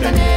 Bye.